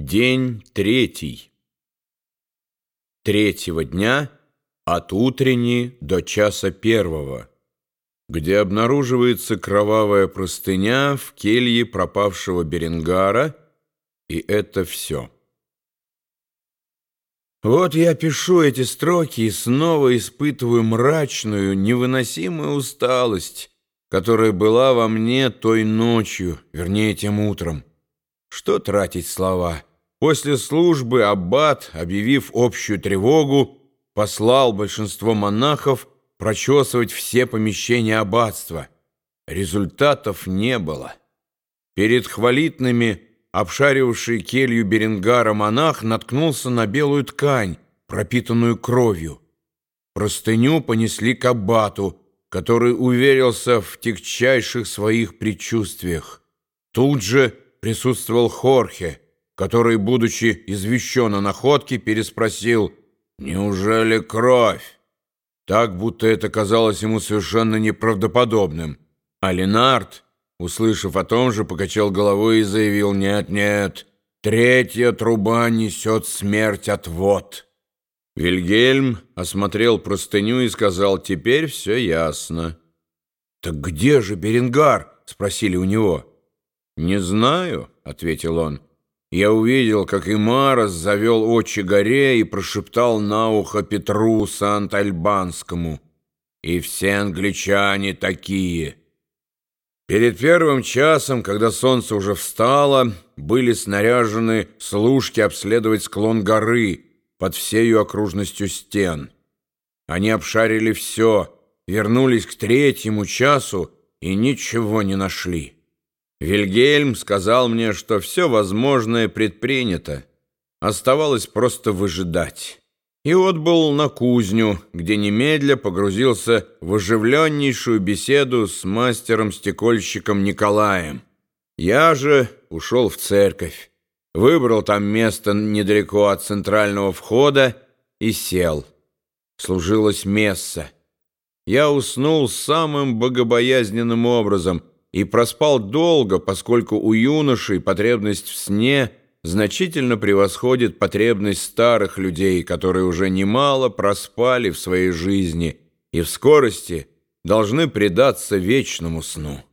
День третий. Третьего дня от утренней до часа первого, где обнаруживается кровавая простыня в келье пропавшего Беренгара, и это все. Вот я пишу эти строки и снова испытываю мрачную, невыносимую усталость, которая была во мне той ночью, вернее, тем утром. Что тратить слова? После службы аббат, объявив общую тревогу, послал большинство монахов прочесывать все помещения аббатства. Результатов не было. Перед хвалитными, обшаривавший келью Беренгара монах, наткнулся на белую ткань, пропитанную кровью. Простыню понесли к аббату, который уверился в тягчайших своих предчувствиях. Тут же присутствовал Хорхе, который, будучи извещен о находке, переспросил «Неужели кровь?» Так, будто это казалось ему совершенно неправдоподобным. А Ленард, услышав о том же, покачал головой и заявил «Нет-нет, третья труба несет смерть от вод». Вильгельм осмотрел простыню и сказал «Теперь все ясно». «Так где же Беренгар?» — спросили у него. «Не знаю», — ответил он. «Я увидел, как Имарос завел очи горе и прошептал на ухо Петру Сант-Альбанскому. И все англичане такие». Перед первым часом, когда солнце уже встало, были снаряжены служки обследовать склон горы под всею окружностью стен. Они обшарили все, вернулись к третьему часу и ничего не нашли. Вильгельм сказал мне, что все возможное предпринято. Оставалось просто выжидать. И отбыл на кузню, где немедля погрузился в оживленнейшую беседу с мастером-стекольщиком Николаем. Я же ушел в церковь, выбрал там место недалеко от центрального входа и сел. Служилось месса. Я уснул самым богобоязненным образом — и проспал долго, поскольку у юношей потребность в сне значительно превосходит потребность старых людей, которые уже немало проспали в своей жизни и в скорости должны предаться вечному сну.